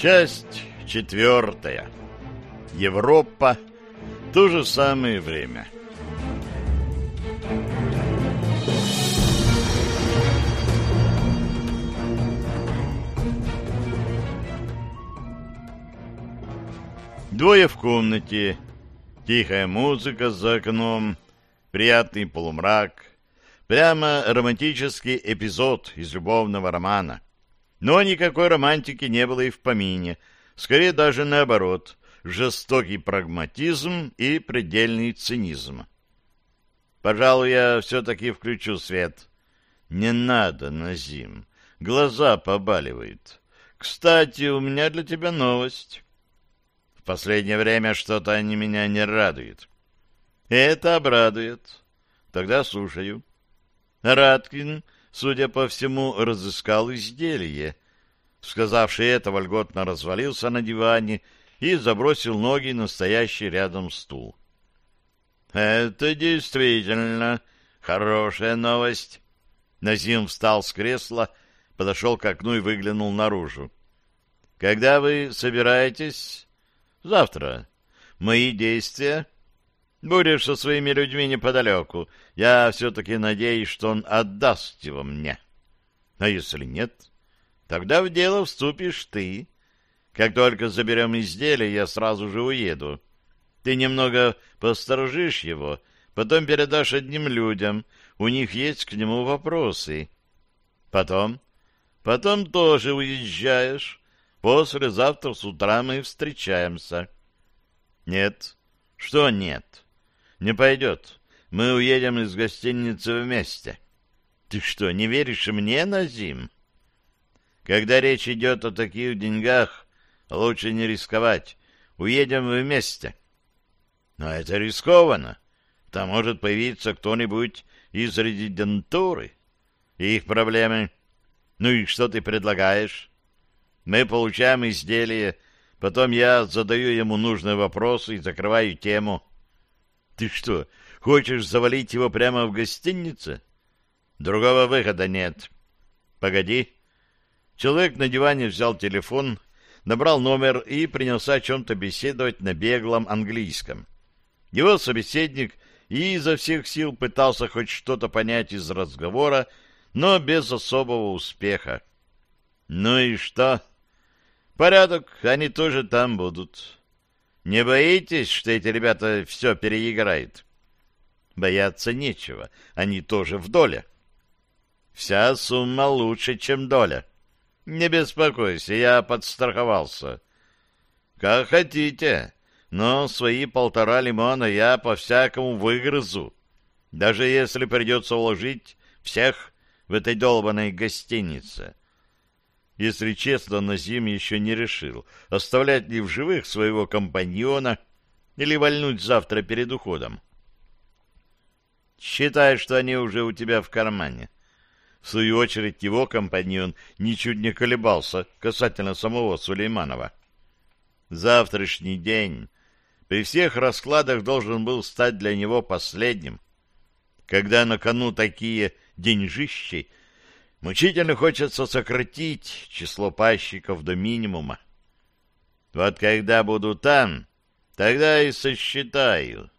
Часть четвертая. Европа. То же самое время. Двое в комнате. Тихая музыка за окном. Приятный полумрак. Прямо романтический эпизод из любовного романа. Но никакой романтики не было и в помине. Скорее даже наоборот. Жестокий прагматизм и предельный цинизм. Пожалуй, я все-таки включу свет. Не надо, Назим. Глаза побаливают. Кстати, у меня для тебя новость. В последнее время что-то они меня не радуют. Это обрадует. Тогда слушаю. Радкин судя по всему, разыскал изделие. Сказавший это, вольготно развалился на диване и забросил ноги на стоящий рядом стул. «Это действительно хорошая новость». Назим встал с кресла, подошел к окну и выглянул наружу. «Когда вы собираетесь?» «Завтра. Мои действия?» Будешь со своими людьми неподалеку. Я все-таки надеюсь, что он отдаст его мне. А если нет, тогда в дело вступишь ты. Как только заберем изделие, я сразу же уеду. Ты немного посторожишь его, потом передашь одним людям. У них есть к нему вопросы. Потом? Потом тоже уезжаешь. Послезавтра с утра мы встречаемся. Нет. Что нет? Не пойдет. Мы уедем из гостиницы вместе. Ты что, не веришь мне, Назим? Когда речь идет о таких деньгах, лучше не рисковать. Уедем вместе. Но это рискованно. Там может появиться кто-нибудь из резидентуры. Их проблемы. Ну и что ты предлагаешь? Мы получаем изделие, потом я задаю ему нужные вопросы и закрываю тему. Ты что, хочешь завалить его прямо в гостинице? Другого выхода нет. Погоди. Человек на диване взял телефон, набрал номер и принялся о чем-то беседовать на беглом английском. Его собеседник и изо всех сил пытался хоть что-то понять из разговора, но без особого успеха. Ну и что? Порядок, они тоже там будут. Не боитесь, что эти ребята все переиграют? Бояться нечего, они тоже в доле. Вся сумма лучше, чем доля. Не беспокойся, я подстраховался. Как хотите, но свои полтора лимона я по-всякому выгрызу, даже если придется уложить всех в этой долбанной гостинице. Если честно, Назим еще не решил, оставлять ли в живых своего компаньона или вальнуть завтра перед уходом. Считай, что они уже у тебя в кармане. В свою очередь его компаньон ничуть не колебался касательно самого Сулейманова. Завтрашний день при всех раскладах должен был стать для него последним. Когда на кону такие деньжищи, Мучительно хочется сократить число пайщиков до минимума. Вот когда буду там, тогда и сосчитаю.